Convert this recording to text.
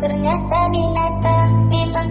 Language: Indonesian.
Ternyata binatang memang